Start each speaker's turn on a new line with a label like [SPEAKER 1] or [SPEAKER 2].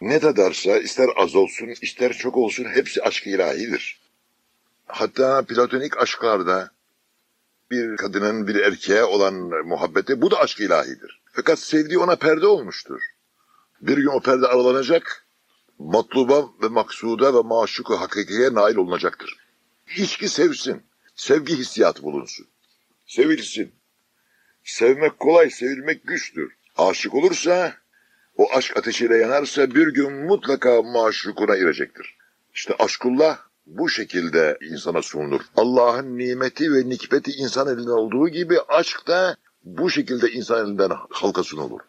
[SPEAKER 1] Ne tadarsa ister az olsun ister çok olsun hepsi aşk ilahidir. Hatta platonik aşklarda bir kadının bir erkeğe olan muhabbeti bu da aşk ilahidir. Fakat sevdiği ona perde olmuştur. Bir gün o perde aralanacak, matluba ve maksuda ve maşuku hakikiye nail olunacaktır. İçki sevsin, sevgi hissiyatı bulunsun. Sevilsin. Sevmek kolay, sevilmek güçtür. Aşık olursa, o aşk ateşiyle yanarsa bir gün mutlaka maşukuna erecektir. İşte aşkullah bu şekilde insana sunulur. Allah'ın nimeti ve nikbeti insan elinde olduğu gibi aşk da bu şekilde insan elinden halka sunulur.